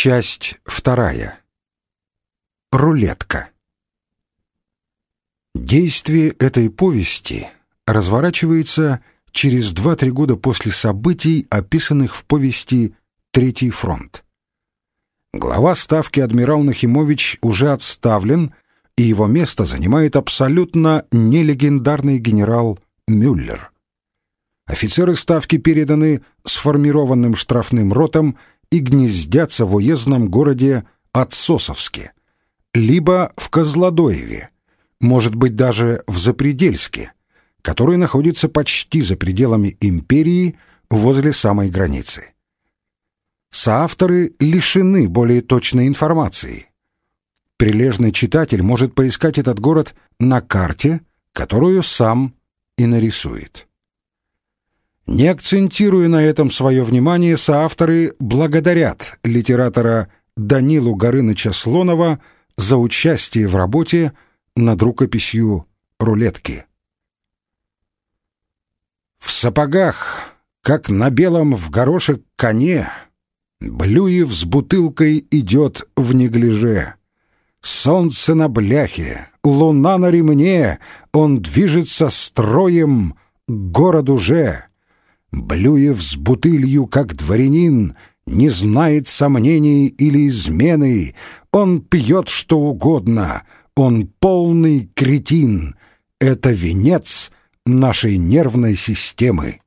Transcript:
Часть вторая. Рулетка. Действие этой повести разворачивается через 2-3 года после событий, описанных в повести «Третий фронт». Глава ставки адмирал Нахимович уже отставлен, и его место занимает абсолютно нелегендарный генерал Мюллер. Офицеры ставки переданы сформированным штрафным ротам и гнездятся в уездном городе Отсосовске, либо в Козлодоеве, может быть даже в Запредельске, который находится почти за пределами империи возле самой границы. Соавторы лишены более точной информации. Прилежный читатель может поискать этот город на карте, которую сам и нарисует. Не акцентируя на этом свое внимание, соавторы благодарят литератора Данилу Горыныча Слонова за участие в работе над рукописью «Рулетки». В сапогах, как на белом в горошек коне, Блюев с бутылкой идет в неглиже. Солнце на бляхе, луна на ремне, Он движется строем к городу же. Блюев с бутылью, как дворянин, не знает сомнений или измены. Он пьет что угодно, он полный кретин. Это венец нашей нервной системы.